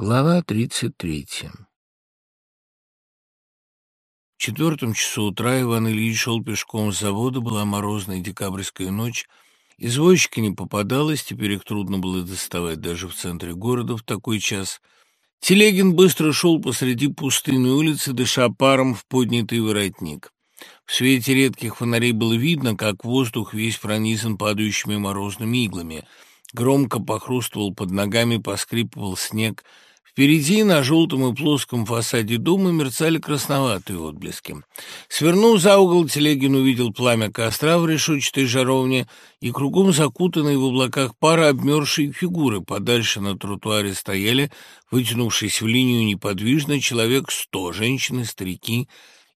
Глава 33 В четвертом часу утра Иван Ильич шел пешком с завода, была морозная декабрьская ночь, извозчика не попадалось, теперь их трудно было доставать даже в центре города в такой час. Телегин быстро шел посреди пустынной улицы, дыша паром в поднятый воротник. В свете редких фонарей было видно, как воздух весь пронизан падающими морозными иглами. Громко похрустывал под ногами, поскрипывал снег — Впереди на желтом и плоском фасаде дома мерцали красноватые отблески. Свернув за угол, Телегин увидел пламя костра в решетчатой жаровне и кругом закутанные в облаках пара обмерзшие фигуры. Подальше на тротуаре стояли, вытянувшись в линию неподвижно, человек сто, женщины, старики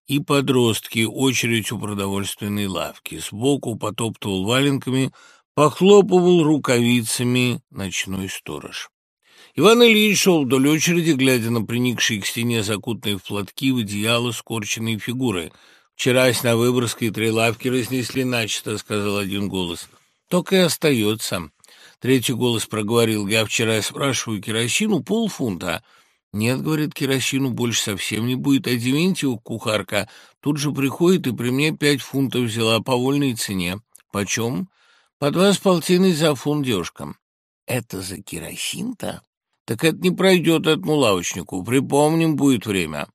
и подростки, очередь у продовольственной лавки. Сбоку потоптывал валенками, похлопывал рукавицами ночной сторож. Иван Ильич шел вдоль очереди, глядя на приникшие к стене закутанные в платки, в одеяло скорченные фигуры. «Вчерась на Выборгской три лавки разнесли начисто», — сказал один голос. «Только и остается». Третий голос проговорил. «Я вчера спрашиваю керосину полфунта». «Нет, — говорит, — керосину больше совсем не будет, а Дементьева, кухарка, тут же приходит и при мне пять фунтов взяла по вольной цене». «Почем?» «По два с полтиной за фунт девушкам». «Это за керосин-то?» Так это не пройдет этому лавочнику. Припомним, будет время.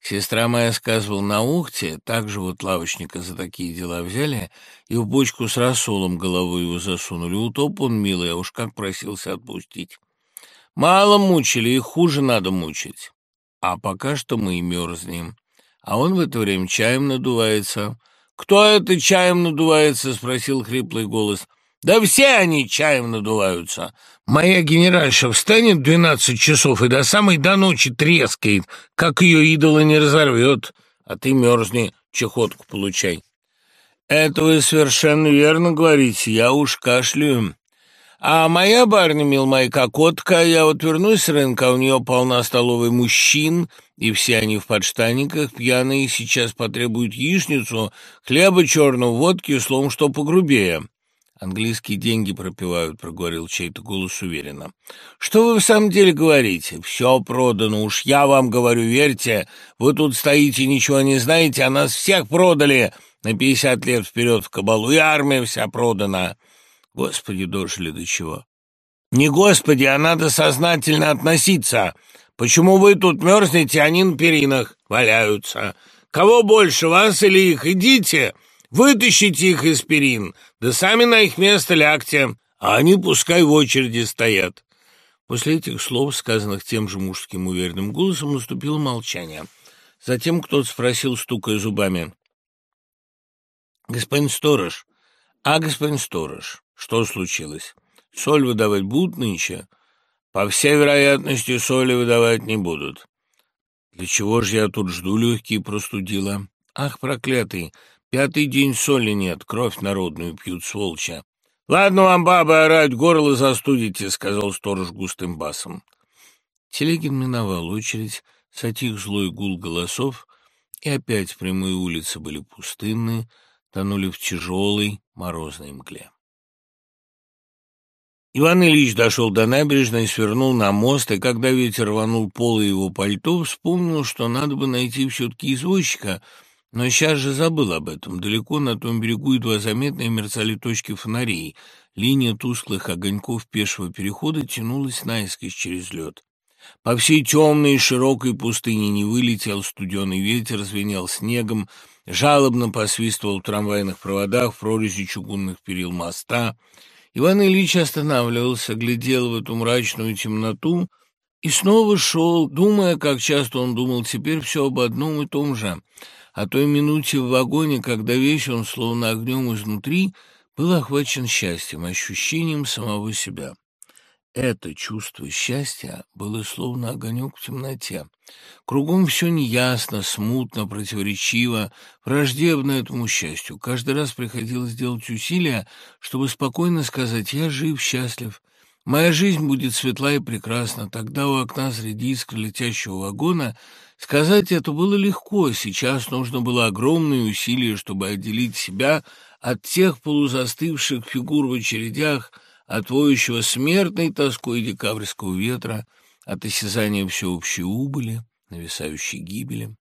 Сестра моя сказывала на Ухте, так же вот лавочника за такие дела взяли и в бочку с рассолом головой его засунули. Утоп он, милый, а уж как просился отпустить. Мало мучили, и хуже надо мучить. А пока что мы и мерзнем. А он в это время чаем надувается. «Кто это чаем надувается?» — спросил хриплый голос. Да все они чаем надуваются. Моя генеральша встанет в двенадцать часов и до самой до ночи трескает, как ее идола не разорвет. А ты мерзни, чехотку получай. Это вы совершенно верно говорите, я уж кашляю. А моя барыня, мил моя кокотка, я вот вернусь с рынка, а у нее полна столовой мужчин, и все они в подштанниках, пьяные, сейчас потребуют яичницу, хлеба черного, водки, словом, что погрубее. «Английские деньги пропивают», — проговорил чей-то голос уверенно. «Что вы в самом деле говорите? Все продано, уж я вам говорю, верьте. Вы тут стоите, ничего не знаете, а нас всех продали на пятьдесят лет вперед в кабалу, и армия вся продана». Господи, дожили до чего. «Не господи, а надо сознательно относиться. Почему вы тут мерзнете, а они на перинах валяются? Кого больше, вас или их? Идите!» Вытащите их из перин, да сами на их место лягте, а они пускай в очереди стоят». После этих слов, сказанных тем же мужским уверенным голосом, наступило молчание. Затем кто-то спросил, стукая зубами. «Господин сторож, а, господин сторож, что случилось? Соль выдавать будут нынче?» «По всей вероятности, соли выдавать не будут». «Для чего же я тут жду легкие простудила?» «Ах, проклятый! Пятый день соли нет, кровь народную пьют, сволча. «Ладно вам, бабы, орать, горло застудите», — сказал сторож густым басом. Телегин миновал очередь, сотих злой гул голосов, и опять прямые улицы были пустынны, тонули в тяжелой морозной мгле. Иван Ильич дошел до набережной, свернул на мост, и когда ветер рванул полы его пальто, вспомнил, что надо бы найти все-таки извозчика — но сейчас же забыл об этом. Далеко на том берегу едва заметные мерцали точки фонарей. Линия тусклых огоньков пешего перехода тянулась наискось через лед. По всей темной широкой пустыне не вылетел студеный ветер, звенел снегом, жалобно посвистывал в трамвайных проводах в прорези чугунных перил моста. Иван Ильич останавливался, глядел в эту мрачную темноту и снова шел, думая, как часто он думал теперь все об одном и том же — о той минуте в вагоне, когда весь он, словно огнем изнутри, был охвачен счастьем, ощущением самого себя. Это чувство счастья было словно огонек в темноте. Кругом все неясно, смутно, противоречиво, враждебно этому счастью. Каждый раз приходилось делать усилия, чтобы спокойно сказать «я жив, счастлив». Моя жизнь будет светла и прекрасна. Тогда у окна среди искр летящего вагона Сказать это было легко, сейчас нужно было огромные усилия, чтобы отделить себя от тех полузастывших фигур в очередях, от воющего смертной тоской декабрьского ветра, от осязания всеобщей убыли, нависающей гибели.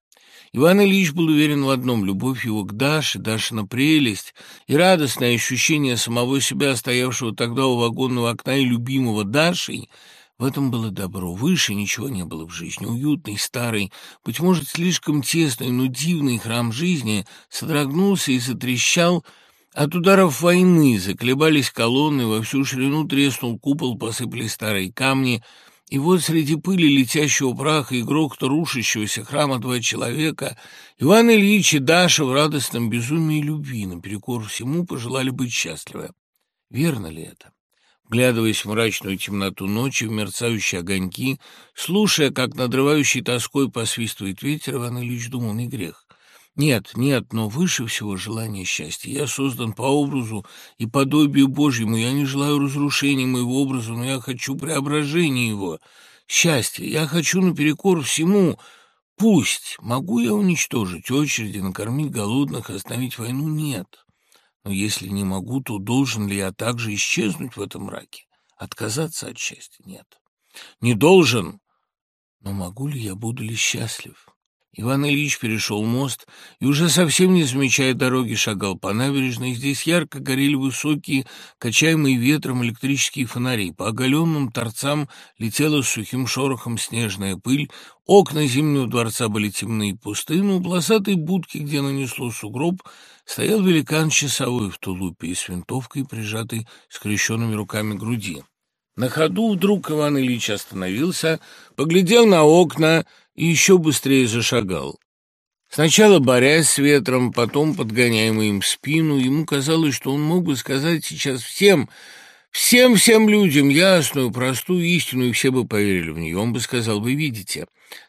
Иван Ильич был уверен в одном — любовь его к Даше, Дашина прелесть и радостное ощущение самого себя, стоявшего тогда у вагонного окна и любимого Дашей — в этом было добро. Выше ничего не было в жизни. Уютный, старый, быть может, слишком тесный, но дивный храм жизни содрогнулся и затрещал от ударов войны. Заколебались колонны, во всю ширину треснул купол, посыпались старые камни — и вот среди пыли летящего праха и грохота рушащегося храма два человека, Иван Ильич и Даша в радостном безумии любви, наперекор всему, пожелали быть счастливы. Верно ли это? Вглядываясь в мрачную темноту ночи, в мерцающие огоньки, слушая, как надрывающий тоской посвистывает ветер, Иван Ильич думал, не грех. Нет, нет, но выше всего желание счастья. Я создан по образу и подобию Божьему. Я не желаю разрушения моего образа, но я хочу преображения его. Счастье. Я хочу наперекор всему. Пусть. Могу я уничтожить очереди, накормить голодных, остановить войну? Нет. Но если не могу, то должен ли я также исчезнуть в этом мраке? Отказаться от счастья? Нет. Не должен. Но могу ли я, буду ли счастлив? Иван Ильич перешел мост и, уже совсем не замечая дороги, шагал по набережной. Здесь ярко горели высокие, качаемые ветром электрические фонари. По оголенным торцам летела с сухим шорохом снежная пыль. Окна Зимнего дворца были темны и пусты, но у полосатой будки, где нанесло сугроб, стоял великан часовой в тулупе и с винтовкой, прижатой скрещенными руками груди. На ходу вдруг Иван Ильич остановился, поглядел на окна и еще быстрее зашагал. Сначала борясь с ветром, потом подгоняемый им в спину, ему казалось, что он мог бы сказать сейчас всем, всем-всем людям ясную, простую истину, и все бы поверили в нее. Он бы сказал, вы видите,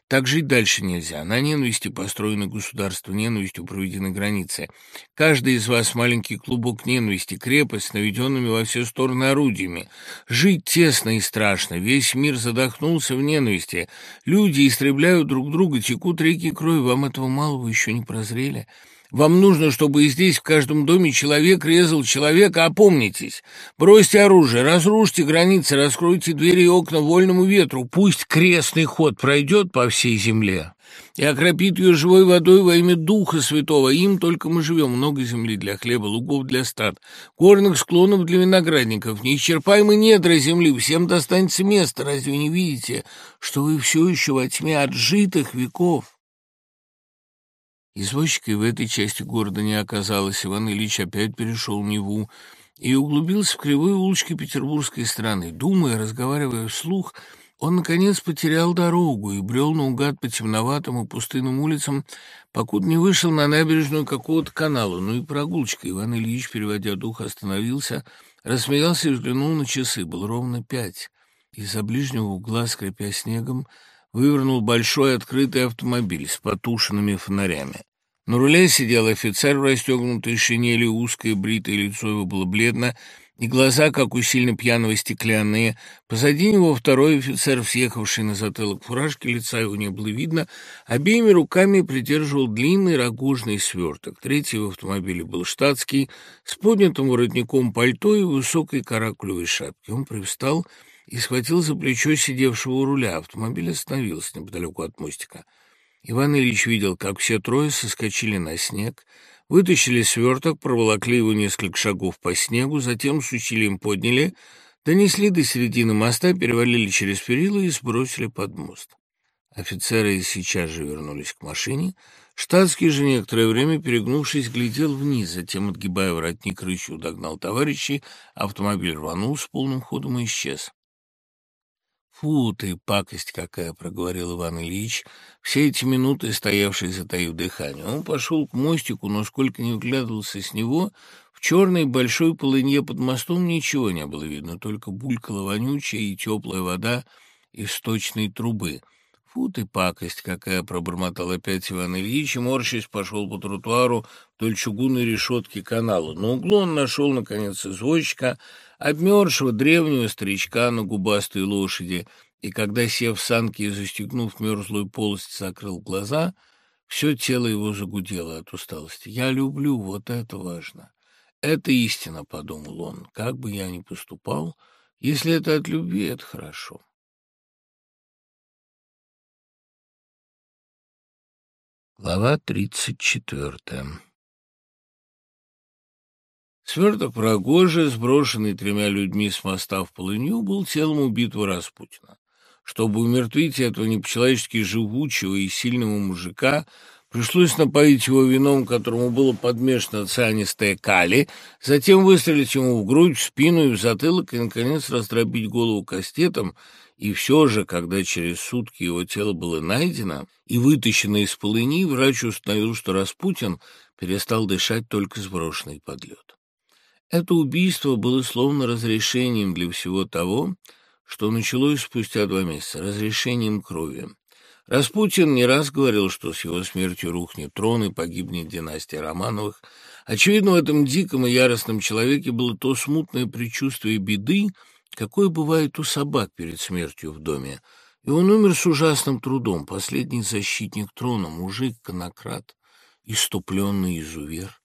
так жить дальше нельзя. На ненависти построено государство, ненавистью проведены границы. Каждый из вас маленький клубок ненависти, крепость с наведенными во все стороны орудиями. Жить тесно и страшно. Весь мир задохнулся в ненависти. Люди истребляют друг друга, текут реки крови. Вам этого малого еще не прозрели?» Вам нужно, чтобы здесь, в каждом доме, человек резал человека. Опомнитесь. Бросьте оружие, разрушьте границы, раскройте двери и окна вольному ветру. Пусть крестный ход пройдет по всей земле и окропит ее живой водой во имя Духа Святого. Им только мы живем. Много земли для хлеба, лугов для стад, горных склонов для виноградников, неисчерпаемые недра земли. Всем достанется место. Разве не видите, что вы все еще во тьме отжитых веков? Извозчика в этой части города не оказалось. Иван Ильич опять перешел Неву и углубился в кривые улочки петербургской страны. Думая, разговаривая вслух, он, наконец, потерял дорогу и брел наугад по темноватым и пустынным улицам, покуда не вышел на набережную какого-то канала. Ну и прогулочка. Иван Ильич, переводя дух, остановился, рассмеялся и взглянул на часы. Было ровно пять. Из-за ближнего угла, скрипя снегом, вывернул большой открытый автомобиль с потушенными фонарями. На руле сидел офицер в расстегнутой шинели, узкое бритое лицо его было бледно, и глаза, как у сильно пьяного, стеклянные. Позади него второй офицер, съехавший на затылок фуражки, лица его не было видно, обеими руками придерживал длинный рогожный сверток. Третий в автомобиле был штатский, с поднятым воротником пальто и высокой каракулевой шапки. Он привстал и схватил за плечо сидевшего у руля. Автомобиль остановился неподалеку от мостика. Иван Ильич видел, как все трое соскочили на снег, вытащили сверток, проволокли его несколько шагов по снегу, затем с усилием подняли, донесли до середины моста, перевалили через перила и сбросили под мост. Офицеры сейчас же вернулись к машине. Штатский же некоторое время, перегнувшись, глядел вниз, затем, отгибая воротник, рычу догнал товарищей, автомобиль рванул с полным ходом и исчез. «Фу ты, пакость какая!» — проговорил Иван Ильич, все эти минуты стоявший, затаив дыхание. Он пошел к мостику, но сколько не вглядывался с него, в черной большой полынье под мостом ничего не было видно, только булькала вонючая и теплая вода из сточной трубы. «Фу ты, пакость какая!» — пробормотал опять Иван Ильич и, морщись, пошел по тротуару вдоль чугунной решетки канала. На углу он нашел, наконец, извозчика — обмерзшего древнего старичка на губастой лошади, и когда, сев в санки и застегнув мерзлую полость, закрыл глаза, все тело его загудело от усталости. «Я люблю, вот это важно». «Это истина», — подумал он, — «как бы я ни поступал, если это от любви, это хорошо». Глава тридцать четвертая Сверток Рогожи, сброшенный тремя людьми с моста в полынью, был телом убитого Распутина. Чтобы умертвить этого не живучего и сильного мужика, пришлось напоить его вином, которому было подмешано цианистое кали, затем выстрелить ему в грудь, в спину и в затылок, и, наконец, раздробить голову кастетом, и все же, когда через сутки его тело было найдено и вытащено из полыни, врач установил, что Распутин перестал дышать только сброшенный под лед. Это убийство было словно разрешением для всего того, что началось спустя два месяца, разрешением крови. Распутин не раз говорил, что с его смертью рухнет трон и погибнет династия Романовых. Очевидно, в этом диком и яростном человеке было то смутное предчувствие беды, какое бывает у собак перед смертью в доме. И он умер с ужасным трудом, последний защитник трона, мужик, конократ, иступленный изувер.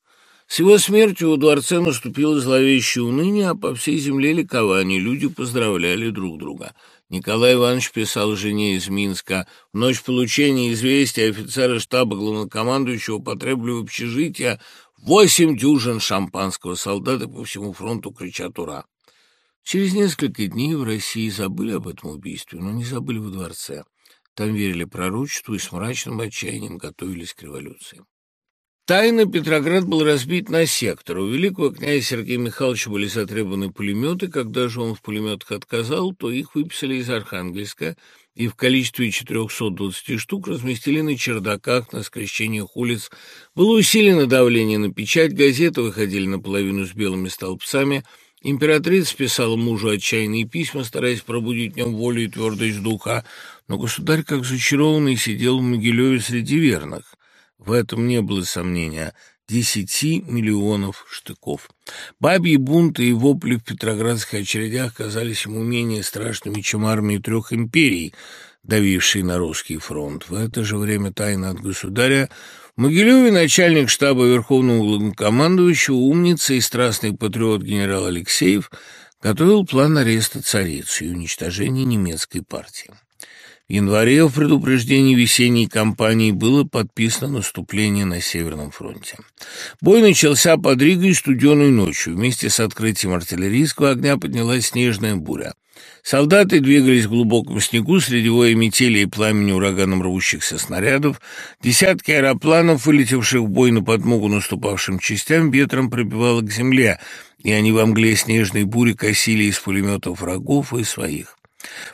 С его смертью во дворце наступило зловещее уныние, а по всей земле ликование, люди поздравляли друг друга. Николай Иванович писал жене из Минска. В ночь получения известия офицеры штаба главнокомандующего потребовали в общежитие восемь дюжин шампанского. Солдаты по всему фронту кричат «Ура!». Через несколько дней в России забыли об этом убийстве, но не забыли во дворце. Там верили пророчеству и с мрачным отчаянием готовились к революции. Тайно Петроград был разбит на сектор. У великого князя Сергея Михайловича были затребованы пулеметы. Когда же он в пулеметах отказал, то их выписали из Архангельска и в количестве 420 штук разместили на чердаках, на скрещениях улиц. Было усилено давление на печать, газеты выходили наполовину с белыми столбцами – Императрица писала мужу отчаянные письма, стараясь пробудить в нем волю и твердость духа, но государь, как зачарованный, сидел в Могилеве среди верных. В этом не было сомнения. Десяти миллионов штыков. Бабьи бунты и вопли в петроградских очередях казались ему менее страшными, чем армии трех империй, давившие на русский фронт. В это же время тайна от государя в Могилеве начальник штаба Верховного главнокомандующего, умница и страстный патриот генерал Алексеев готовил план ареста царицы и уничтожения немецкой партии. В январе в предупреждении весенней кампании было подписано наступление на Северном фронте. Бой начался под Ригой студеной ночью. Вместе с открытием артиллерийского огня поднялась снежная буря. Солдаты двигались в глубоком снегу среди воя метели и пламени ураганом рвущихся снарядов. Десятки аэропланов, вылетевших в бой на подмогу наступавшим частям, ветром пробивало к земле, и они во мгле снежной бури косили из пулеметов врагов и своих.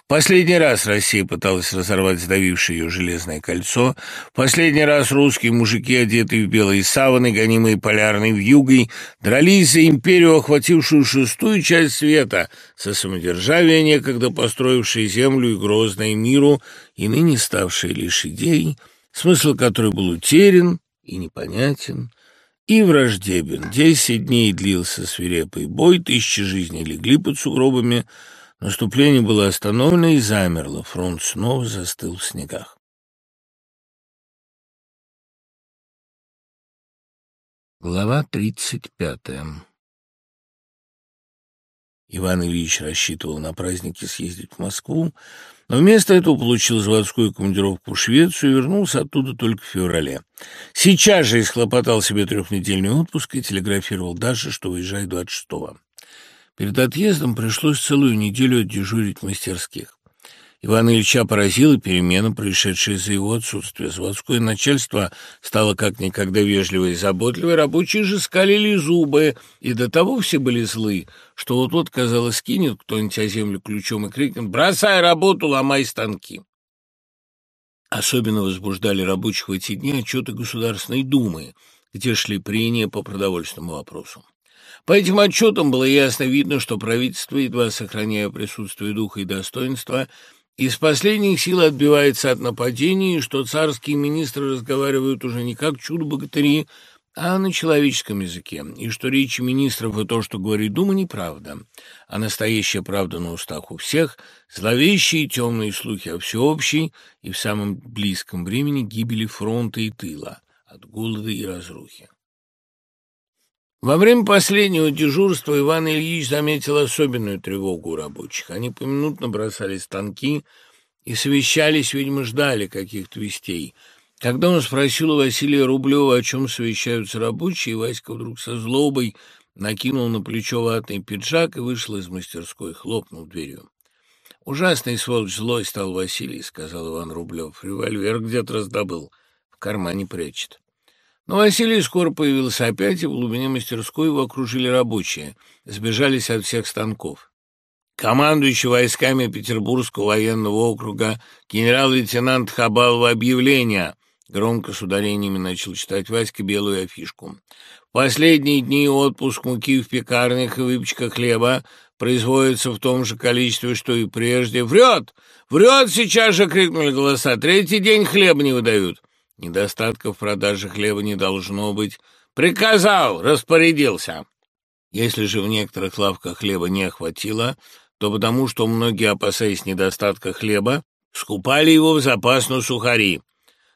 Последний раз Россия пыталась разорвать сдавившее ее железное кольцо. Последний раз русские мужики, одетые в белые саваны, гонимые полярной вьюгой, дрались за империю, охватившую шестую часть света, со самодержавия, некогда построившей землю и грозной миру, и ныне ставшей лишь идеей, смысл которой был утерян и непонятен, и враждебен. Десять дней длился свирепый бой, тысячи жизней легли под сугробами, Наступление было остановлено и замерло, фронт снова застыл в снегах. Глава тридцать пятая Иван Ильич рассчитывал на праздники съездить в Москву, но вместо этого получил заводскую командировку в Швецию и вернулся оттуда только в феврале. Сейчас же исхлопотал себе трехнедельный отпуск и телеграфировал Даше, что уезжает 26-го. Перед отъездом пришлось целую неделю дежурить в мастерских. Ивана Ильича поразила перемена, происшедшая за его отсутствие. Заводское начальство стало как никогда вежливо и заботливо, рабочие же скалили зубы, и до того все были злы, что вот-вот, казалось, кинет кто-нибудь о землю ключом и крикнет «Бросай работу, ломай станки!». Особенно возбуждали рабочих в эти дни отчеты Государственной Думы, где шли прения по продовольственному вопросу. По этим отчетам было ясно видно, что правительство, едва сохраняя присутствие духа и достоинства, из последних сил отбивается от нападений, что царские министры разговаривают уже не как чудо-богатыри, а на человеческом языке, и что речи министров и то, что говорит Дума, неправда, а настоящая правда на устах у всех, зловещие темные слухи о всеобщей и в самом близком времени гибели фронта и тыла от голода и разрухи. Во время последнего дежурства Иван Ильич заметил особенную тревогу у рабочих. Они поминутно бросали станки и совещались, видимо, ждали каких-то вестей. Когда он спросил у Василия Рублева, о чем совещаются рабочие, Васька вдруг со злобой накинул на плечо ватный пиджак и вышел из мастерской, хлопнул дверью. «Ужасный сволочь злой стал Василий», — сказал Иван Рублев. «Револьвер где-то раздобыл, в кармане прячет». Но Василий скоро появился опять, и в глубине мастерской его окружили рабочие, сбежались от всех станков. Командующий войсками Петербургского военного округа генерал-лейтенант Хабалова объявление Громко с ударениями начал читать Васька белую афишку. В последние дни отпуск муки в пекарнях и выпечка хлеба производится в том же количестве, что и прежде. «Врет! Врет!» — сейчас же крикнули голоса. «Третий день хлеба не выдают!» Недостатков в продаже хлеба не должно быть. «Приказал! Распорядился!» Если же в некоторых лавках хлеба не охватило, то потому что многие, опасаясь недостатка хлеба, скупали его в запас на сухари.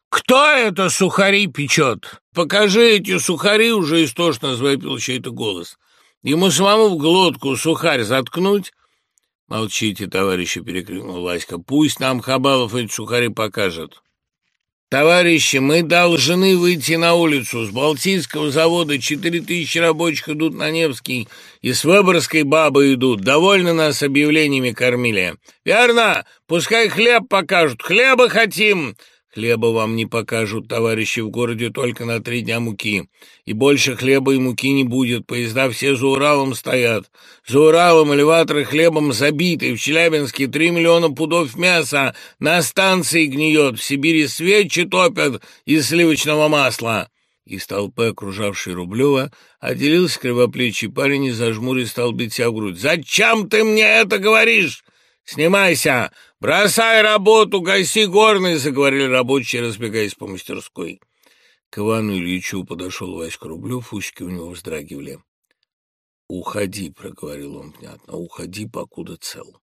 «Кто это сухари печет? Покажи эти сухари!» — уже истошно завопил чей-то голос. «Ему самому в глотку сухарь заткнуть?» «Молчите, товарищи!» — перекрикнул Васька. «Пусть нам Хабалов эти сухари покажет!» «Товарищи, мы должны выйти на улицу. С Балтийского завода четыре тысячи рабочих идут на Невский, и с Выборгской бабы идут. Довольно нас объявлениями кормили. Верно? Пускай хлеб покажут. Хлеба хотим!» Хлеба вам не покажут, товарищи, в городе только на три дня муки. И больше хлеба и муки не будет, поезда все за Уралом стоят. За Уралом элеваторы хлебом забиты, в Челябинске три миллиона пудов мяса на станции гниет, в Сибири свечи топят из сливочного масла». Из толпы, окружавшей Рублева, отделился кривоплечий парень и зажмурив стал бить себя в грудь. «Зачем ты мне это говоришь? Снимайся! «Бросай работу, гаси горный!» — заговорили рабочие, разбегаясь по мастерской. К Ивану Ильичу подошел Васька Рублев, ушки у него вздрагивали. «Уходи», — проговорил он внятно, — «уходи, покуда цел».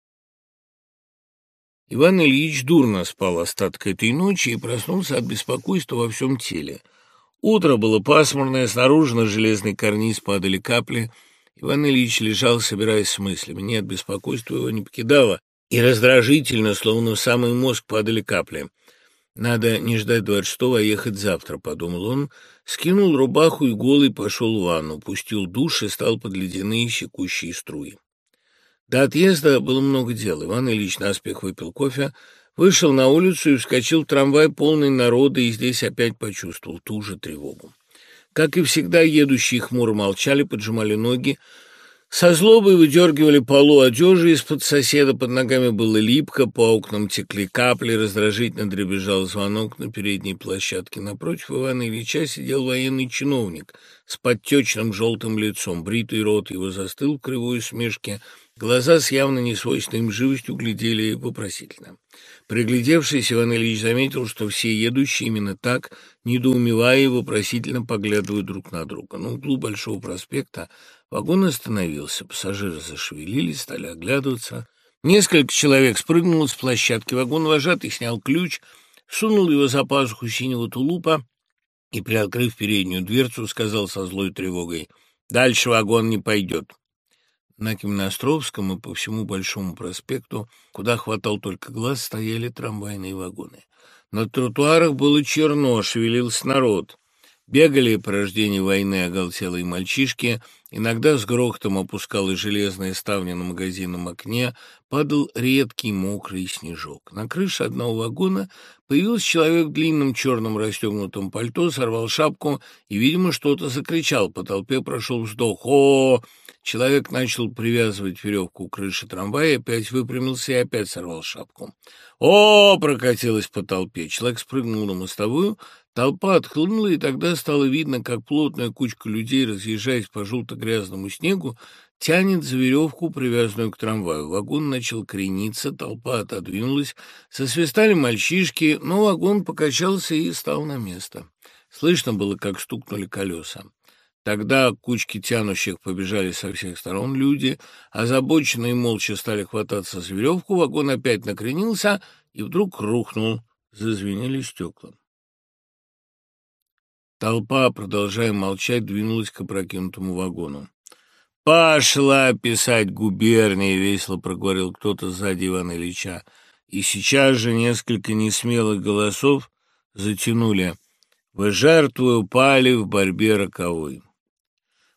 Иван Ильич дурно спал остаток этой ночи и проснулся от беспокойства во всем теле. Утро было пасмурное, снаружи на железный карниз падали капли. Иван Ильич лежал, собираясь с мыслями. Нет, беспокойство его не покидало и раздражительно, словно в самый мозг падали капли. «Надо не ждать двадцать шестого, а ехать завтра», — подумал он, скинул рубаху и голый пошел в ванну, пустил душ и стал под ледяные щекущие струи. До отъезда было много дел. Иван Ильич наспех выпил кофе, вышел на улицу и вскочил в трамвай полный народа, и здесь опять почувствовал ту же тревогу. Как и всегда, едущие хмуро молчали, поджимали ноги, со злобой выдергивали полу одежи из-под соседа, под ногами было липко, по окнам текли капли, раздражительно дребезжал звонок на передней площадке. Напротив Ивана Ильича сидел военный чиновник с подтечным желтым лицом, бритый рот его застыл в кривой усмешке, глаза с явно несвойственной им живостью глядели вопросительно. Приглядевшись, Иван Ильич заметил, что все едущие именно так, недоумевая и вопросительно поглядывают друг на друга. На углу Большого проспекта Вагон остановился, пассажиры зашевелились, стали оглядываться. Несколько человек спрыгнуло с площадки, вагон вожатый снял ключ, сунул его за пазуху синего тулупа и, приоткрыв переднюю дверцу, сказал со злой тревогой «Дальше вагон не пойдет». На Каменноостровском и по всему Большому проспекту, куда хватал только глаз, стояли трамвайные вагоны. На тротуарах было черно, шевелился народ. Бегали по рождению войны оголтелые мальчишки, иногда с грохотом опускалась железная ставня на магазинном окне, падал редкий мокрый снежок. На крыше одного вагона появился человек в длинном черном расстегнутом пальто, сорвал шапку и, видимо, что-то закричал. По толпе прошел вздох. «О!» Человек начал привязывать веревку к крыше трамвая, опять выпрямился и опять сорвал шапку. «О!» — прокатилось по толпе. Человек спрыгнул на мостовую, Толпа отхлынула, и тогда стало видно, как плотная кучка людей, разъезжаясь по желто-грязному снегу, тянет за веревку, привязанную к трамваю. Вагон начал крениться, толпа отодвинулась, сосвистали мальчишки, но вагон покачался и стал на место. Слышно было, как стукнули колеса. Тогда кучки тянущих побежали со всех сторон люди, озабоченные молча стали хвататься за веревку, вагон опять накренился и вдруг рухнул, зазвенели стекла. Толпа, продолжая молчать, двинулась к опрокинутому вагону. «Пошла писать губернии!» — весело проговорил кто-то сзади Ивана Ильича. И сейчас же несколько несмелых голосов затянули «Вы жертвы упали в борьбе роковой».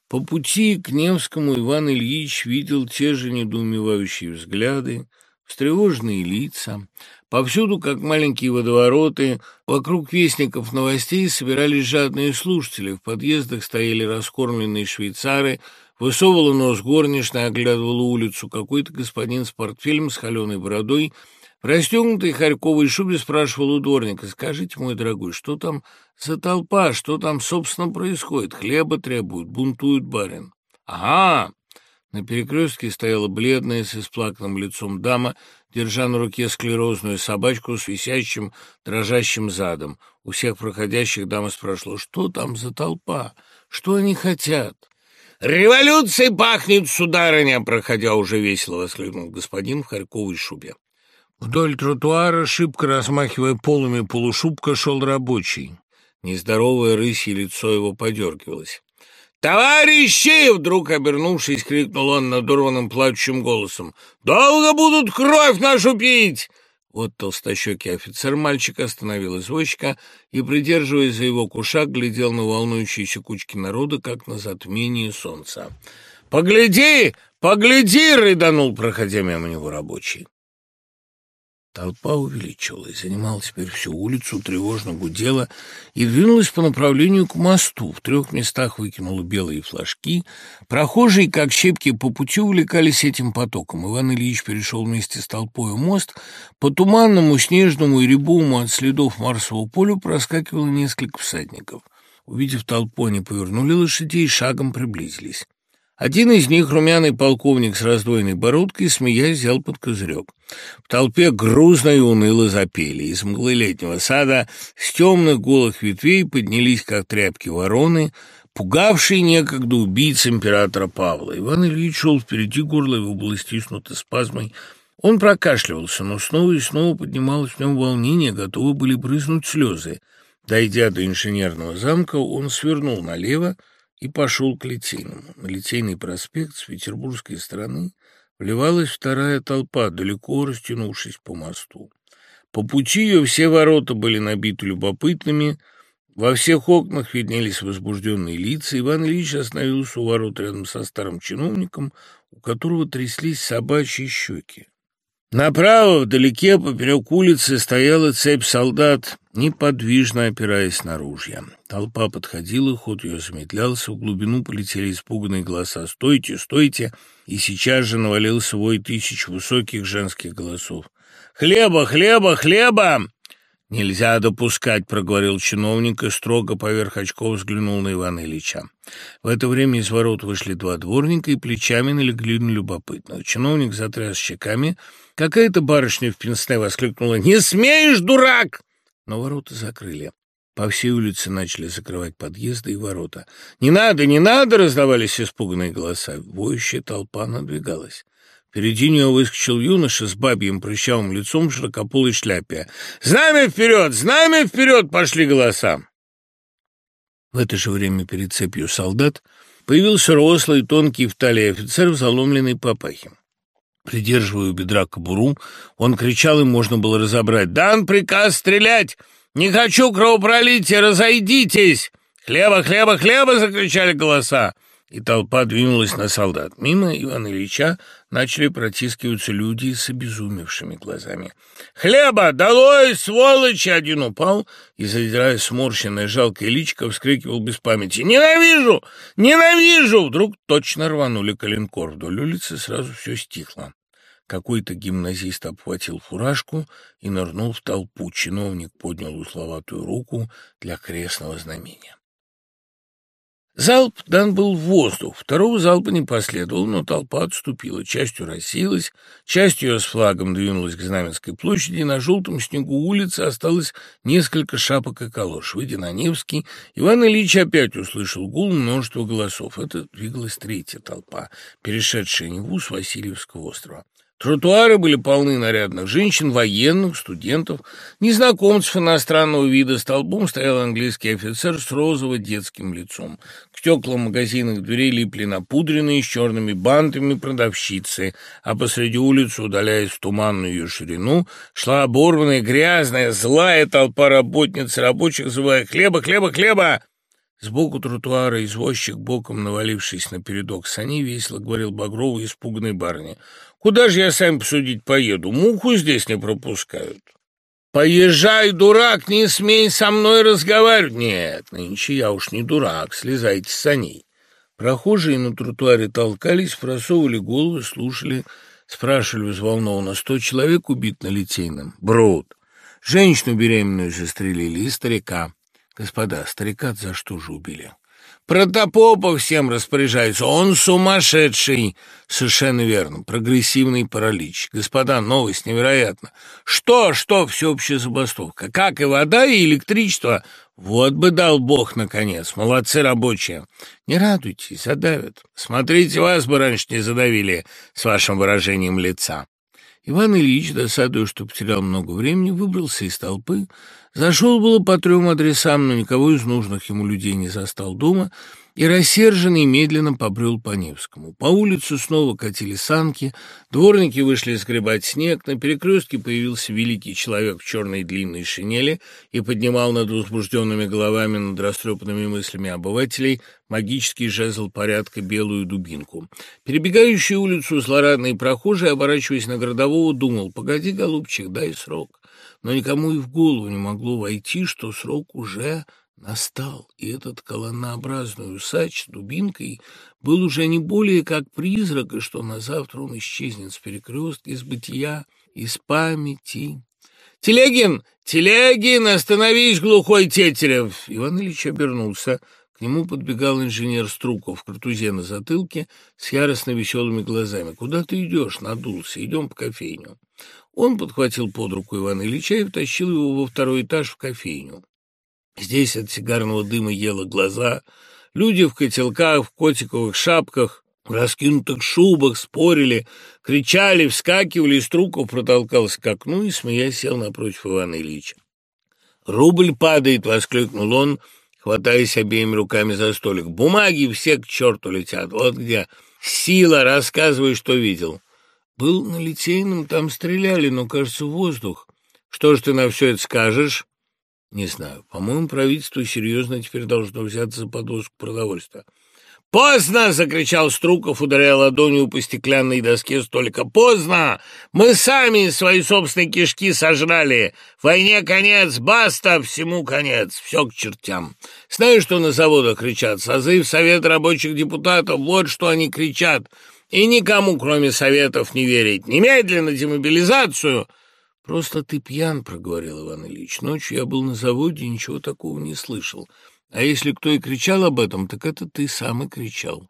По пути к Невскому Иван Ильич видел те же недоумевающие взгляды, встревоженные лица. Повсюду, как маленькие водовороты, вокруг вестников новостей собирались жадные слушатели. В подъездах стояли раскормленные швейцары, высовывала нос горничная, оглядывала улицу. Какой-то господин с портфелем с холеной бородой в расстегнутой харьковой шубе спрашивал у дворника, «Скажите, мой дорогой, что там за толпа, что там, собственно, происходит? Хлеба требуют, бунтует барин». «Ага!» На перекрестке стояла бледная с исплаканным лицом дама, держа на руке склерозную собачку с висящим, дрожащим задом. У всех проходящих дама спрашивала, что там за толпа, что они хотят. «Революцией пахнет, сударыня!» Проходя уже весело, воскликнул господин в харьковой шубе. Вдоль тротуара, шибко размахивая полами полушубка, шел рабочий. Нездоровое рысье лицо его подергивалось. «Товарищи!» — вдруг обернувшись, крикнул он надорванным плачущим голосом. «Долго будут кровь нашу пить!» Вот толстощекий офицер-мальчик остановил извозчика и, придерживаясь за его кушак, глядел на волнующиеся кучки народа, как на затмение солнца. «Погляди! Погляди!» — рыданул, проходя мимо него рабочий. Толпа увеличивалась, занимала теперь всю улицу, тревожно гудела и двинулась по направлению к мосту. В трех местах выкинула белые флажки. Прохожие, как щепки, по пути увлекались этим потоком. Иван Ильич перешел вместе с толпой мост. По туманному, снежному и рябому от следов Марсового поля проскакивало несколько всадников. Увидев толпу, они повернули лошадей и шагом приблизились. Один из них, румяный полковник с раздвоенной бородкой, смеясь, взял под козырек. В толпе грузно и уныло запели. Из мглы летнего сада с темных голых ветвей поднялись, как тряпки вороны, пугавшие некогда убийц императора Павла. Иван Ильич шел впереди, горло его было стиснуто спазмой. Он прокашливался, но снова и снова поднималось в нем волнение, готовы были брызнуть слезы. Дойдя до инженерного замка, он свернул налево, и пошел к Литейному. На Литейный проспект с петербургской стороны вливалась вторая толпа, далеко растянувшись по мосту. По пути ее все ворота были набиты любопытными, во всех окнах виднелись возбужденные лица. Иван Ильич остановился у ворот рядом со старым чиновником, у которого тряслись собачьи щеки. Направо, вдалеке, поперек улицы, стояла цепь солдат, неподвижно опираясь на ружья. Толпа подходила, ход ее замедлялся, в глубину полетели испуганные голоса «Стойте, стойте!» И сейчас же навалился вой тысяч высоких женских голосов. «Хлеба, хлеба, хлеба!» «Нельзя допускать», — проговорил чиновник и строго поверх очков взглянул на Ивана Ильича. В это время из ворот вышли два дворника и плечами налегли на любопытного. Чиновник затряс щеками. Какая-то барышня в пенсне воскликнула «Не смеешь, дурак!» Но ворота закрыли. По всей улице начали закрывать подъезды и ворота. «Не надо, не надо!» — раздавались испуганные голоса. Воющая толпа надвигалась. Впереди нее выскочил юноша с бабьим прыщавым лицом в широкополой шляпе. «Знамя вперед! Знамя вперед!» — пошли голоса. В это же время перед цепью солдат появился рослый, тонкий в талии офицер в заломленной папахе. Придерживая бедра кобуру, он кричал, и можно было разобрать. «Дан приказ стрелять! Не хочу кровопролития! Разойдитесь!» «Хлеба, хлеба, хлеба!» — закричали голоса и толпа двинулась на солдат. Мимо Ивана Ильича начали протискиваться люди с обезумевшими глазами. «Хлеба! Долой, сволочи!» Один упал и, задирая сморщенное жалкое личико, вскрикивал без памяти. «Ненавижу! Ненавижу!» Вдруг точно рванули коленкор. Вдоль улицы сразу все стихло. Какой-то гимназист обхватил фуражку и нырнул в толпу. Чиновник поднял условатую руку для крестного знамения. Залп дан был в воздух, второго залпа не последовало, но толпа отступила, частью рассеялась, частью с флагом двинулась к Знаменской площади, и на желтом снегу улицы осталось несколько шапок и калош. Выйдя на Невский, Иван Ильич опять услышал гул множества голосов. Это двигалась третья толпа, перешедшая Неву с Васильевского острова. Тротуары были полны нарядных женщин, военных, студентов, незнакомцев иностранного вида. Столбом стоял английский офицер с розово-детским лицом. К стеклам магазинных дверей липли напудренные с черными бантами продавщицы, а посреди улицы, удаляясь в туманную ее ширину, шла оборванная, грязная, злая толпа работниц рабочих, зывая «Хлеба, хлеба, хлеба!» Сбоку тротуара извозчик, боком навалившись на передок сани, весело говорил Багрову испуганной барыне. «Куда же я, сами посудить, поеду? Муху здесь не пропускают». «Поезжай, дурак, не смей со мной разговаривать!» «Нет, нынче я уж не дурак, слезайте с саней». Прохожие на тротуаре толкались, просовывали головы, слушали, спрашивали взволнованно. «Сто человек убит на Литейном?» «Брод!» Женщину беременную застрелили и старика. Господа, старика за что же убили? Протопопов всем распоряжается. Он сумасшедший. Совершенно верно. Прогрессивный паралич. Господа, новость невероятна. Что, что всеобщая забастовка? Как и вода, и электричество? Вот бы дал бог, наконец. Молодцы рабочие. Не радуйтесь, задавят. Смотрите, вас бы раньше не задавили с вашим выражением лица. Иван Ильич, досадуя, что потерял много времени, выбрался из толпы, Зашел было по трем адресам, но никого из нужных ему людей не застал дома, и рассерженный медленно побрел по Невскому. По улице снова катили санки, дворники вышли сгребать снег, на перекрестке появился великий человек в черной длинной шинели и поднимал над возбужденными головами, над растрепанными мыслями обывателей магический жезл порядка белую дубинку. Перебегающий улицу злорадный прохожий, оборачиваясь на городового, думал, «Погоди, голубчик, дай срок» но никому и в голову не могло войти, что срок уже настал, и этот колоннообразный усач с дубинкой был уже не более как призрак, и что на завтра он исчезнет с перекрестка, из бытия, из памяти. «Телегин! Телегин! Остановись, глухой Тетерев!» Иван Ильич обернулся. К нему подбегал инженер Струков в картузе на затылке с яростно веселыми глазами. «Куда ты идешь?» — надулся. «Идем по кофейню». Он подхватил под руку Ивана Ильича и втащил его во второй этаж в кофейню. Здесь от сигарного дыма ело глаза. Люди в котелках, в котиковых шапках, в раскинутых шубах спорили, кричали, вскакивали, и Струков протолкался к окну и, смеясь, сел напротив Ивана Ильича. «Рубль падает!» — воскликнул он, хватаясь обеими руками за столик. «Бумаги все к черту летят! Вот где! Сила! Рассказывай, что видел!» Был на Литейном, там стреляли, но, кажется, воздух. Что ж ты на все это скажешь? Не знаю. По-моему, правительство серьезно теперь должно взяться за подвозку продовольствия. «Поздно!» — закричал Струков, ударяя ладонью по стеклянной доске столика. «Поздно! Мы сами свои собственные кишки сожрали! Войне конец! Баста! Всему конец! Все к чертям! Знаешь, что на заводах кричат? Созыв Совет рабочих депутатов! Вот что они кричат! И никому, кроме советов, не верить. Немедленно демобилизацию!» «Просто ты пьян», — проговорил Иван Ильич. «Ночью я был на заводе и ничего такого не слышал. А если кто и кричал об этом, так это ты сам и кричал».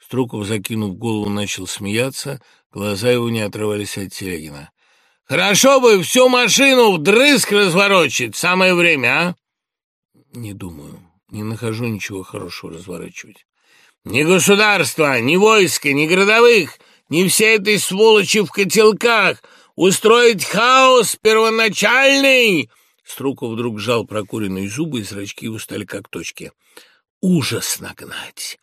Струков, закинув голову, начал смеяться. Глаза его не отрывались от Телегина. «Хорошо бы всю машину вдрызг разворочить. Самое время, а?» «Не думаю. Не нахожу ничего хорошего разворачивать». Ни государства, ни войска, ни городовых, ни всей этой сволочи в котелках. Устроить хаос первоначальный!» Струков вдруг сжал прокуренные зубы, и зрачки его стали как точки. «Ужас нагнать!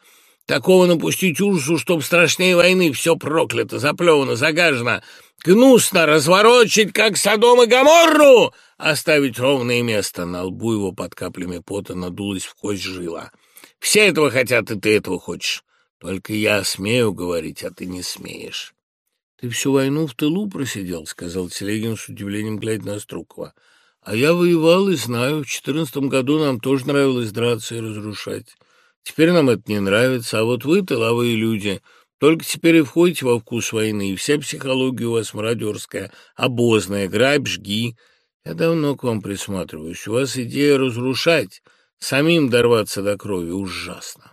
Такого напустить ужасу, чтоб страшнее войны все проклято, заплевано, загажено, гнусно разворочить, как Содом и Гоморру, оставить ровное место». На лбу его под каплями пота надулась в кость жила. Все этого хотят, и ты этого хочешь. Только я смею говорить, а ты не смеешь. — Ты всю войну в тылу просидел, — сказал Телегин с удивлением, глядя на Струкова. — А я воевал и знаю. В четырнадцатом году нам тоже нравилось драться и разрушать. Теперь нам это не нравится. А вот вы, тыловые люди, только теперь и входите во вкус войны, и вся психология у вас мародерская, обозная, грабь, жги. Я давно к вам присматриваюсь. У вас идея разрушать, Самим дорваться до крови ужасно.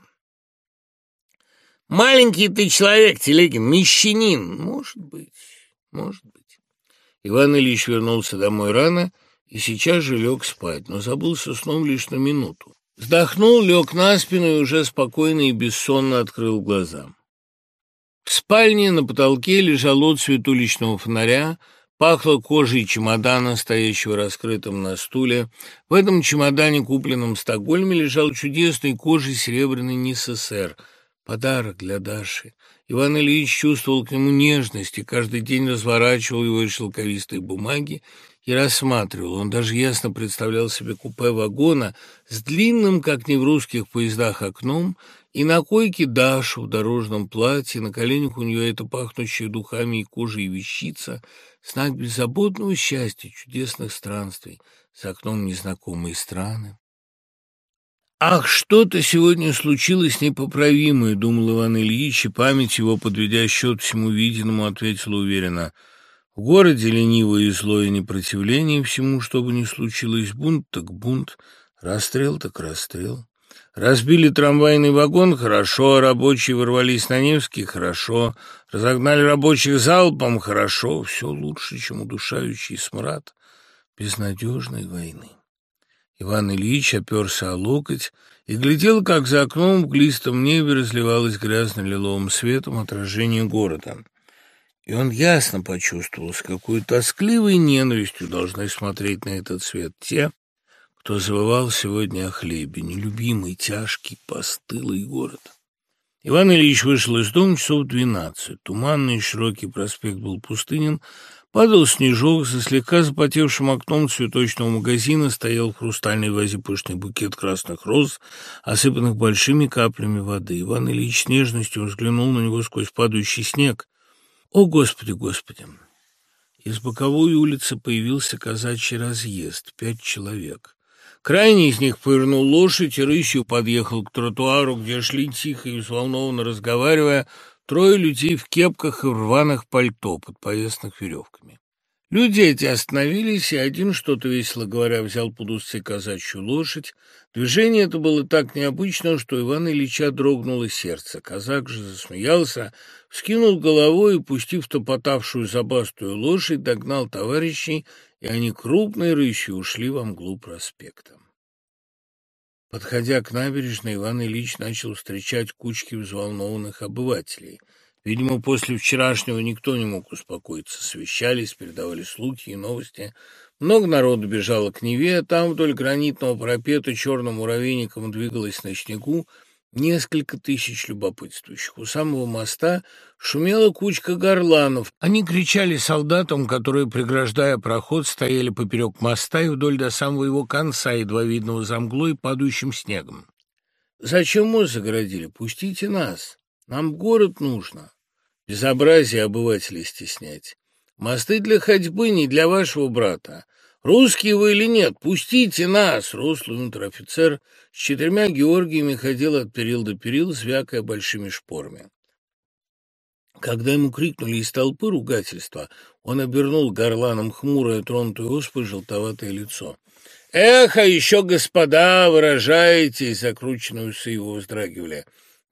Маленький ты человек, Телегин, мещанин. Может быть, может быть. Иван Ильич вернулся домой рано и сейчас же лег спать, но забылся сном лишь на минуту. Вздохнул, лег на спину и уже спокойно и бессонно открыл глаза. В спальне на потолке лежал отцвет уличного фонаря, Пахло кожей чемодана, стоящего раскрытым на стуле. В этом чемодане, купленном в Стокгольме, лежал чудесный кожей серебряный НССР. Подарок для Даши. Иван Ильич чувствовал к нему нежность и каждый день разворачивал его из шелковистой бумаги и рассматривал. Он даже ясно представлял себе купе вагона с длинным, как не в русских поездах, окном, и на койке Дашу в дорожном платье, на коленях у нее это пахнущая духами и кожей вещица, знак беззаботного счастья, чудесных странствий, за окном незнакомые страны. «Ах, что-то сегодня случилось непоправимое», — думал Иван Ильич, и память его, подведя счет всему виденному, ответила уверенно. «В городе ленивое и злое непротивление всему, что бы ни случилось, бунт так бунт, расстрел так расстрел». Разбили трамвайный вагон – хорошо, рабочие ворвались на Невский – хорошо, разогнали рабочих залпом – хорошо, все лучше, чем удушающий смрад безнадежной войны. Иван Ильич оперся о локоть и глядел, как за окном в глистом небе разливалось грязно-лиловым светом отражение города. И он ясно почувствовал, с какой тоскливой ненавистью должны смотреть на этот свет те, кто завывал сегодня о хлебе, нелюбимый, тяжкий, постылый город. Иван Ильич вышел из дома часов двенадцать. Туманный широкий проспект был пустынен, падал снежок, за слегка запотевшим окном цветочного магазина стоял в хрустальной вазе пышный букет красных роз, осыпанных большими каплями воды. Иван Ильич с нежностью взглянул на него сквозь падающий снег. «О, Господи, Господи!» Из боковой улицы появился казачий разъезд, пять человек. Крайний из них повернул лошадь и рысью подъехал к тротуару, где шли тихо и взволнованно разговаривая трое людей в кепках и в рваных пальто, подповесных веревками. Люди эти остановились, и один, что-то весело говоря, взял под усы казачью лошадь. Движение это было так необычно, что Ивана Ильича дрогнуло сердце. Казак же засмеялся, вскинул головой и, пустив топотавшую забастую лошадь, догнал товарищей и они крупной рысью ушли во мглу проспекта. Подходя к набережной, Иван Ильич начал встречать кучки взволнованных обывателей. Видимо, после вчерашнего никто не мог успокоиться. Свещались, передавали слухи и новости. Много народу бежало к Неве, там вдоль гранитного парапета черным муравейником двигалось снегу Несколько тысяч любопытствующих. У самого моста шумела кучка горланов. Они кричали солдатам, которые, преграждая проход, стояли поперек моста и вдоль до самого его конца, едва видного за мглой и падающим снегом. «Зачем мост загородили? Пустите нас. Нам город нужно. Безобразие обывателей стеснять. Мосты для ходьбы, не для вашего брата. «Русские вы или нет? Пустите нас!» Рослый унтер-офицер с четырьмя Георгиями ходил от перил до перил, звякая большими шпорами. Когда ему крикнули из толпы ругательства, он обернул горланом хмурое, тронутое оспой желтоватое лицо. «Эх, а еще, господа, выражаетесь!» Закрученные усы его вздрагивали.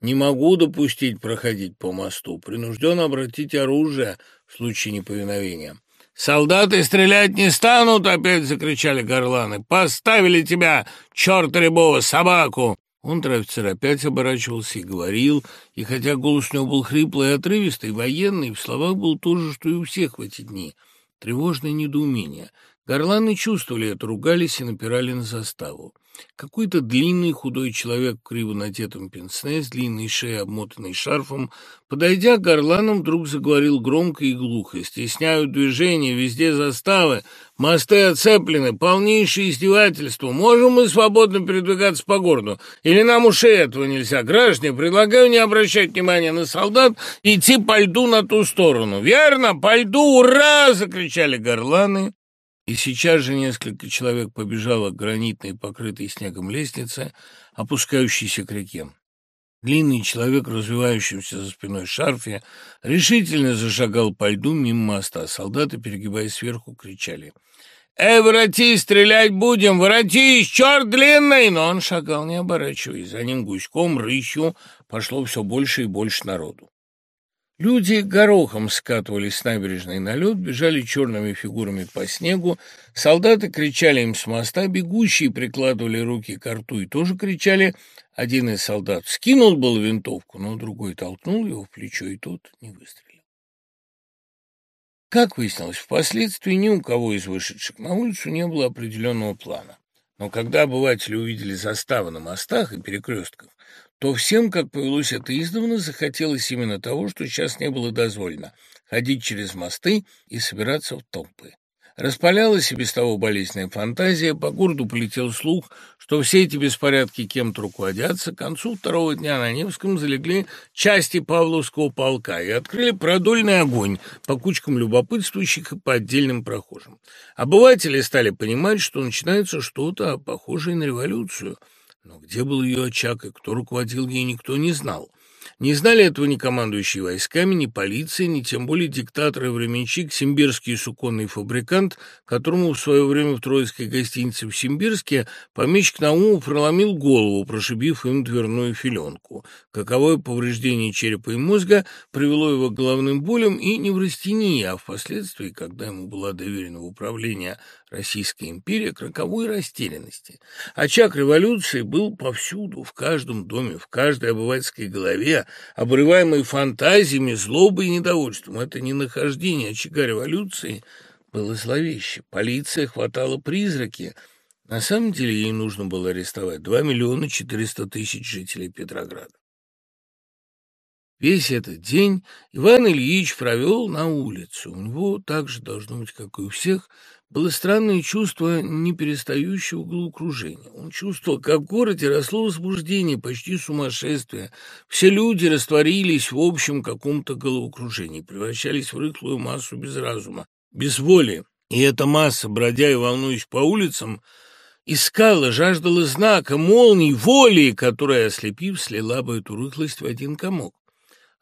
«Не могу допустить проходить по мосту. Принужден обратить оружие в случае неповиновения». «Солдаты стрелять не станут!» — опять закричали горланы. «Поставили тебя, черта рябого, собаку!» Унтер-офицер опять оборачивался и говорил, и хотя голос у него был хриплый и отрывистый, военный, в словах был то же, что и у всех в эти дни. Тревожное недоумение. Горланы чувствовали это, ругались и напирали на заставу. Какой-то длинный худой человек криво надетом пенсне с длинной шеей, обмотанной шарфом, подойдя к горланам, вдруг заговорил громко и глухо. «Стесняют движение, везде заставы, мосты оцеплены, полнейшее издевательство. Можем мы свободно передвигаться по городу? Или нам ушей этого нельзя? Граждане, предлагаю не обращать внимания на солдат идти по льду на ту сторону». «Верно, по льду, ура!» — закричали горланы. И сейчас же несколько человек побежало к гранитной, покрытой снегом лестнице, опускающейся к реке. Длинный человек, развивающийся за спиной шарфе, решительно зашагал по льду мимо моста. Солдаты, перегибаясь сверху, кричали. «Эй, воротись, стрелять будем! Воротись, черт длинный!» Но он шагал, не оборачиваясь. За ним гуськом, рысью пошло все больше и больше народу. Люди горохом скатывались с набережной на лед, бежали черными фигурами по снегу, солдаты кричали им с моста, бегущие прикладывали руки к рту и тоже кричали. Один из солдат скинул был винтовку, но другой толкнул его в плечо, и тот не выстрелил. Как выяснилось, впоследствии ни у кого из вышедших на улицу не было определенного плана. Но когда обыватели увидели заставы на мостах и перекрестках, то всем, как повелось это издавна, захотелось именно того, что сейчас не было дозволено — ходить через мосты и собираться в толпы. Распалялась и без того болезненная фантазия, по городу полетел слух, что все эти беспорядки кем-то руководятся. К концу второго дня на Невском залегли части Павловского полка и открыли продольный огонь по кучкам любопытствующих и по отдельным прохожим. Обыватели стали понимать, что начинается что-то похожее на революцию. Но где был ее очаг и кто руководил ей, никто не знал. Не знали этого ни командующие войсками, ни полиция, ни тем более диктатор и временщик, симбирский суконный фабрикант, которому в свое время в Троицкой гостинице в Симбирске помещик Наумов проломил голову, прошибив им дверную филенку. Каковое повреждение черепа и мозга привело его к головным болям и неврастении, а впоследствии, когда ему была доверена в управление Российская империя к роковой растерянности. Очаг революции был повсюду, в каждом доме, в каждой обывательской голове, обрываемой фантазиями, злобой и недовольством. Это ненахождение очага революции было зловеще. Полиция хватала призраки. На самом деле ей нужно было арестовать 2 миллиона 400 тысяч жителей Петрограда. Весь этот день Иван Ильич провел на улице. У него так же должно быть, как и у всех, было странное чувство неперестающего головокружения. Он чувствовал, как в городе росло возбуждение, почти сумасшествие. Все люди растворились в общем каком-то головокружении, превращались в рыхлую массу без разума, без воли. И эта масса, бродя и волнуясь по улицам, искала, жаждала знака, молнии, воли, которая, ослепив, слила бы эту рыхлость в один комок.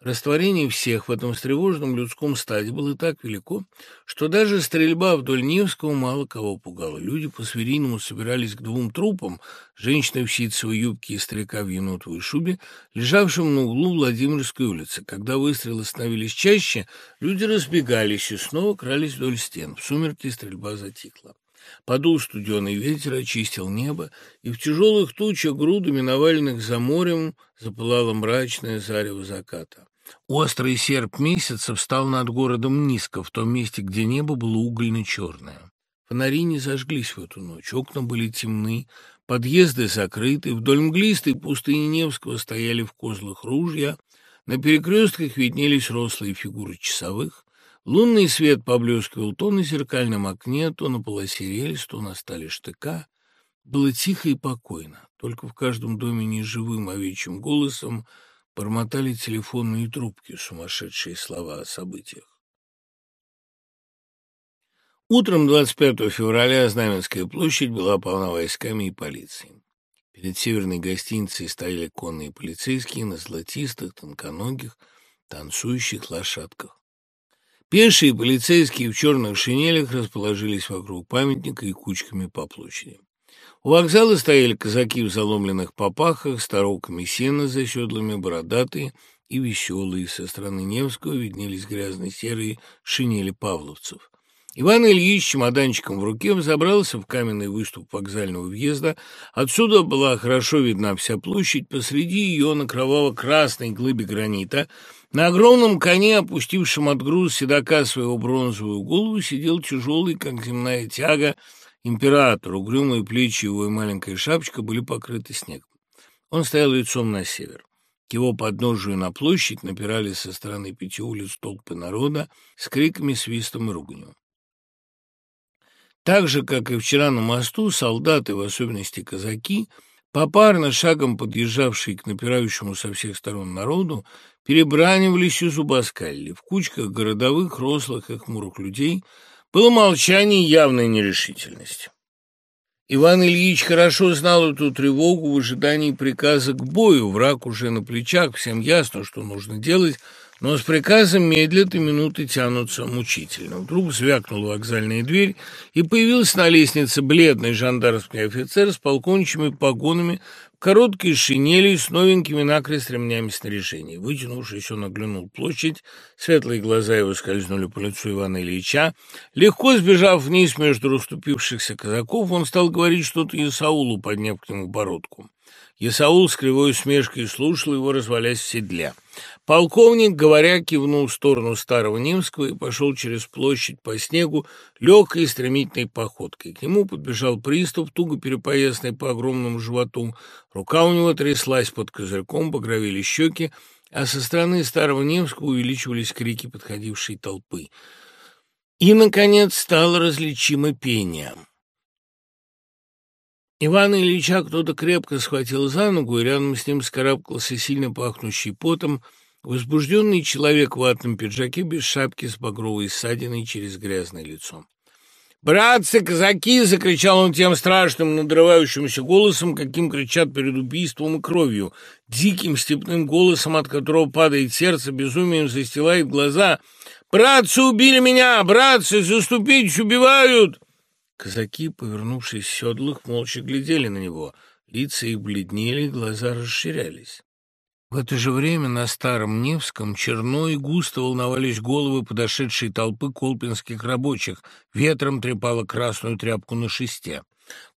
Растворение всех в этом встревоженном людском стаде было так велико, что даже стрельба вдоль Невского мало кого пугала. Люди по-свириному собирались к двум трупам, женщина в ситцевой юбке и старика в енотовой шубе, лежавшим на углу Владимирской улицы. Когда выстрелы становились чаще, люди разбегались и снова крались вдоль стен. В сумерки стрельба затихла. Подул студеный ветер, очистил небо, и в тяжелых тучах грудами, наваленных за морем, запылало мрачное зарево заката. Острый серп месяца встал над городом низко, в том месте, где небо было угольно-черное. Фонари не зажглись в эту ночь, окна были темны, подъезды закрыты, вдоль мглистой пустыни Невского стояли в козлах ружья, на перекрестках виднелись рослые фигуры часовых, лунный свет поблескивал то на зеркальном окне, то на полосе рельс, то на стале штыка. Было тихо и покойно, только в каждом доме неживым овечьим голосом бормотали телефонные трубки, сумасшедшие слова о событиях. Утром 25 февраля Знаменская площадь была полна войсками и полицией. Перед северной гостиницей стояли конные полицейские на золотистых, тонконогих, танцующих лошадках. Пешие полицейские в черных шинелях расположились вокруг памятника и кучками по площади. У вокзала стояли казаки в заломленных попахах, староками сена за седлами, бородатые и веселые. Со стороны Невского виднелись грязно-серые шинели павловцев. Иван Ильич чемоданчиком в руке взобрался в каменный выступ вокзального въезда. Отсюда была хорошо видна вся площадь. Посреди ее на кроваво-красной глыбе гранита на огромном коне, опустившем от груз седока своего бронзовую голову, сидел тяжелый, как земная тяга, Император, угрюмые плечи его и маленькая шапочка были покрыты снегом. Он стоял лицом на север. К его подножию на площадь напирали со стороны пяти улиц толпы народа с криками, свистом и руганью. Так же, как и вчера на мосту, солдаты, в особенности казаки, попарно шагом подъезжавшие к напирающему со всех сторон народу, перебранивались и зубоскалили. В кучках городовых, рослых и хмурых людей – было молчание и явная нерешительность. Иван Ильич хорошо знал эту тревогу в ожидании приказа к бою. Враг уже на плечах, всем ясно, что нужно делать. Но с приказом медлят и минуты тянутся мучительно. Вдруг звякнула вокзальная дверь, и появился на лестнице бледный жандармский офицер с полковничьими погонами, короткие шинели с новенькими накрест ремнями снаряжения. Вытянувшись, он оглянул площадь, светлые глаза его скользнули по лицу Ивана Ильича. Легко сбежав вниз между расступившихся казаков, он стал говорить что-то Исаулу, подняв к нему бородку. Исаул с кривой усмешкой слушал его, развалясь в седле. Полковник, говоря, кивнул в сторону Старого Немского и пошел через площадь по снегу легкой и стремительной походкой. К нему подбежал пристав, туго перепоясанный по огромному животу. Рука у него тряслась под козырьком, багровели щеки, а со стороны Старого Немского увеличивались крики подходившей толпы. И, наконец, стало различимо пение. Ивана Ильича кто-то крепко схватил за ногу, и рядом с ним скарабкался сильно пахнущий потом возбужденный человек в ватном пиджаке без шапки с багровой ссадиной через грязное лицо. «Братцы, казаки!» — закричал он тем страшным, надрывающимся голосом, каким кричат перед убийством и кровью, диким степным голосом, от которого падает сердце, безумием застилает глаза. «Братцы убили меня! Братцы, заступитесь, убивают!» Казаки, повернувшись в седлах, молча глядели на него. Лица их бледнели, глаза расширялись. В это же время на Старом Невском черно и густо волновались головы подошедшей толпы колпинских рабочих. Ветром трепала красную тряпку на шесте.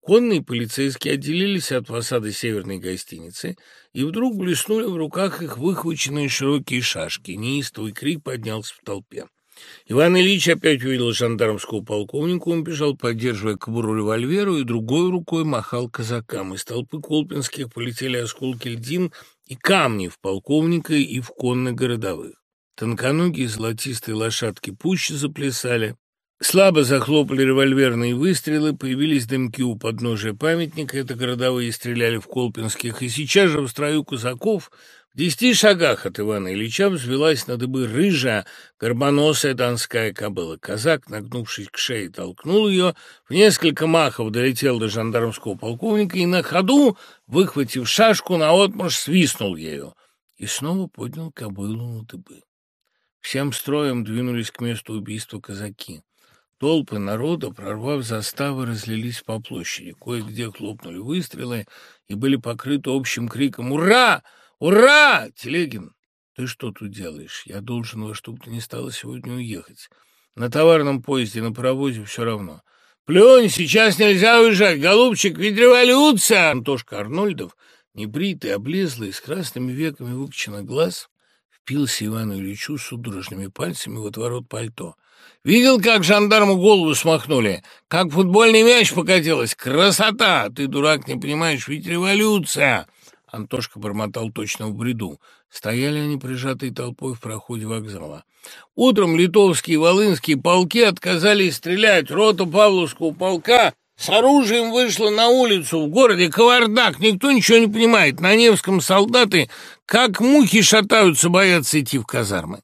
Конные полицейские отделились от фасада северной гостиницы, и вдруг блеснули в руках их выхваченные широкие шашки. Неистовый крик поднялся в толпе. Иван Ильич опять увидел жандармского полковника, он бежал, поддерживая кобуру револьверу, и другой рукой махал казакам. Из толпы колпинских полетели осколки льдин и камни в полковника и в конных городовых. Тонконогие золотистые лошадки пуще заплясали, Слабо захлопали револьверные выстрелы, появились дымки у подножия памятника, это городовые стреляли в Колпинских, и сейчас же в строю казаков в десяти шагах от Ивана Ильича взвелась на дыбы рыжая, горбоносая донская кобыла. Казак, нагнувшись к шее, толкнул ее, в несколько махов долетел до жандармского полковника и на ходу, выхватив шашку, наотмашь свистнул ею и снова поднял кобылу на дыбы. Всем строем двинулись к месту убийства казаки. Толпы народа, прорвав заставы, разлились по площади. Кое-где хлопнули выстрелы и были покрыты общим криком «Ура! Ура! Телегин, ты что тут делаешь? Я должен во что бы то ни стало сегодня уехать. На товарном поезде, на паровозе все равно. Плюнь, сейчас нельзя уезжать, голубчик, ведь революция! Антошка Арнольдов, небритый, облезлый, с красными веками выкоченных глаз, впился Ивану Ильичу судорожными пальцами в отворот пальто. Видел, как жандарму голову смахнули? Как футбольный мяч покатилась? Красота! Ты, дурак, не понимаешь, ведь революция!» Антошка бормотал точно в бреду. Стояли они прижатой толпой в проходе вокзала. Утром литовские и волынские полки отказались стрелять. Рота Павловского полка с оружием вышла на улицу. В городе кавардак, никто ничего не понимает. На Невском солдаты как мухи шатаются, боятся идти в казармы.